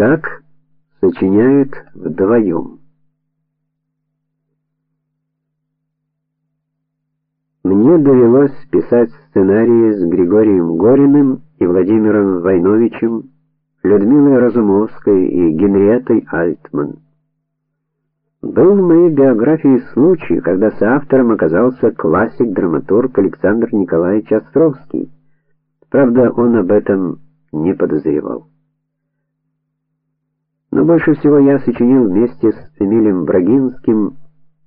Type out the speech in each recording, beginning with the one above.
Как сочиняют вдвоем. Мне довелось писать сценарии с Григорием Гориным и Владимиром Войновичем, Людмилой Разумовской и Генриеттой Альтман. Был в моей биографии случай, когда соавтором оказался классик-драматург Александр Николаевич Островский. Правда, он об этом не подозревал. Но больше всего я сочинил вместе с Эмилем Брагинским,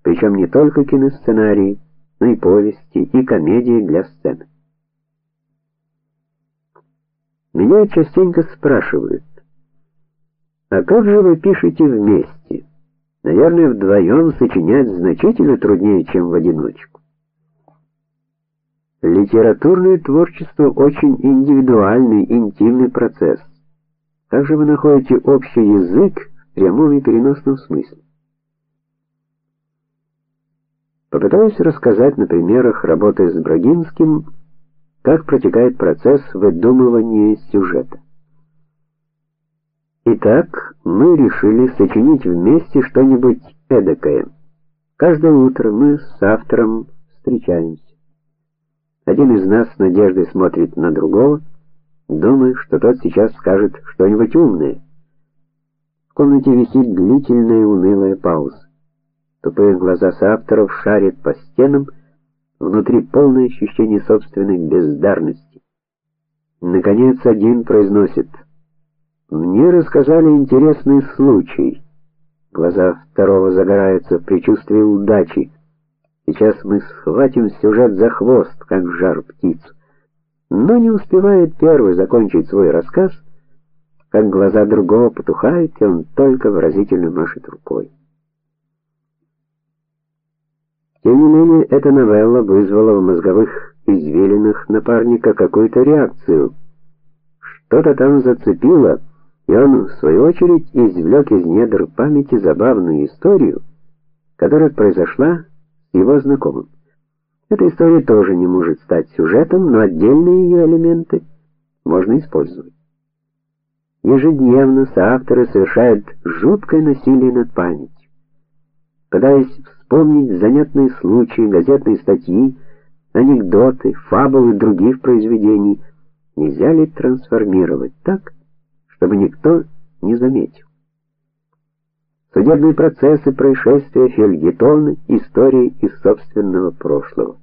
причем не только киносценарии, но и повести, и комедии для сцены. Меня частенько спрашивают: "А как же вы пишете вместе?" Наверное, вдвоем сочинять значительно труднее, чем в одиночку. Литературное творчество очень индивидуальный, интимный процесс. Как же вы находите общий язык в прямом и переносном смысле? Попытаюсь рассказать на примерах работы с Брагинским, как протекает процесс выдумывания сюжета. Итак, мы решили сочинить вместе что-нибудь эдакое. Каждое утро мы с автором встречаемся. Один из нас с надеждой смотрит на другого, думая, что тот сейчас скажет что-нибудь умное. В комнате висит длительная унылая пауза. Тупые глаза соавторов шарят по стенам, внутри полное ощущение собственной бездарности. Наконец один произносит: мне рассказали интересный случай. Глаза второго загораются в предчувствии удачи. Сейчас мы схватим сюжет за хвост, как жар птицу. Но не успевает первый закончить свой рассказ, как глаза другого потухают, и он только выразительно машет рукой. Тем не менее, эта новелла вызвала в мозговых извилинах напарника какую-то реакцию. Что-то там зацепило и он, в свою очередь, извлек из недр памяти забавную историю, которая произошла с его знакомым. Эта история тоже не может стать сюжетом, но отдельные ее элементы можно использовать. Ежедневно соавторы совершают жуткое насилие над памятью. Пытаясь вспомнить занятные случаи, газетные статьи, анекдоты, фабулы других произведений, нельзя ли трансформировать так, чтобы никто не заметил. Судебные процессы, происшествия, фельетоны, истории из собственного прошлого.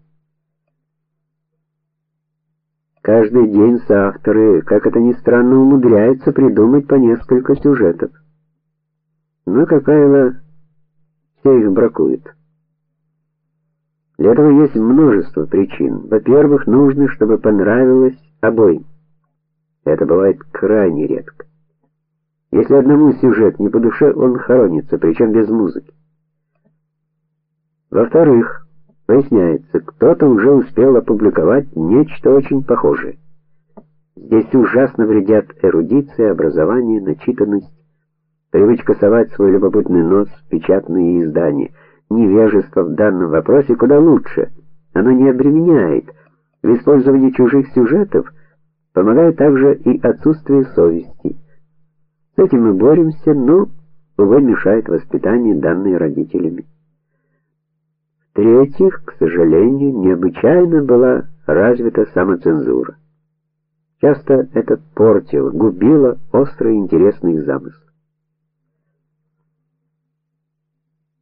Каждый день соавторы, как это ни странно, умудряются придумать по несколько сюжетов. Но, как правило, все их бракуют. Для этого есть множество причин. Во-первых, нужно, чтобы понравилось обоим. Это бывает крайне редко. Если одному сюжет не по душе, он хоронится, причем без музыки. Во-вторых, выясняется, кто-то уже успел опубликовать нечто очень похожее. Здесь ужасно вредят эрудиция, образование, начитанность, привычка совать свой любопытный нос в печатные издания. Невежество в данном вопросе куда лучше. Оно не обременяет. В использовании чужих сюжетов помогает также и отсутствие совести. С этим мы боремся, но увы мешает воспитание данные родителями. В-третьих, к сожалению, необычайно была развита самоцензура. Часто это портило, губило острые интересные замыслы.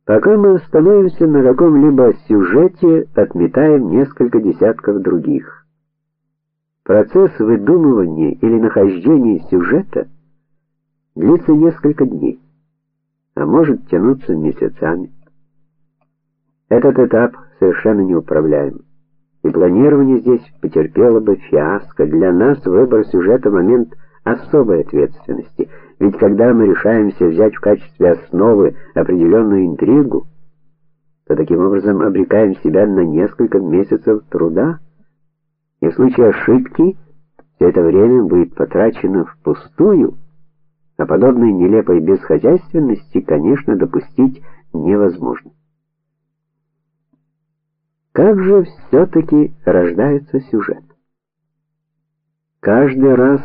Пока мы остановимся на каком-либо сюжете, отметаем несколько десятков других. Процесс выдумывания или нахождения сюжета длится несколько дней, а может тянуться месяцами. Этот этап совершенно неуправляем. И планирование здесь потерпело бы фиаско. Для нас выбор сюжета момент особой ответственности. Ведь когда мы решаемся взять в качестве основы определенную интригу, то таким образом обрекаем себя на несколько месяцев труда. И в случае ошибки все это время будет потрачено впустую. А подобной нелепой бесхозяйственности, конечно, допустить невозможно. Как же все таки рождается сюжет? Каждый раз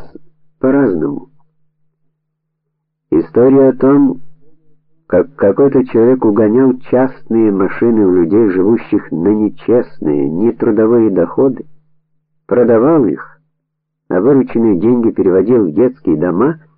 по-разному. История о том, как какой-то человек угонял частные машины у людей, живущих на нечестные, нетрудовые доходы, продавал их, а вырученные деньги переводил в детские дома –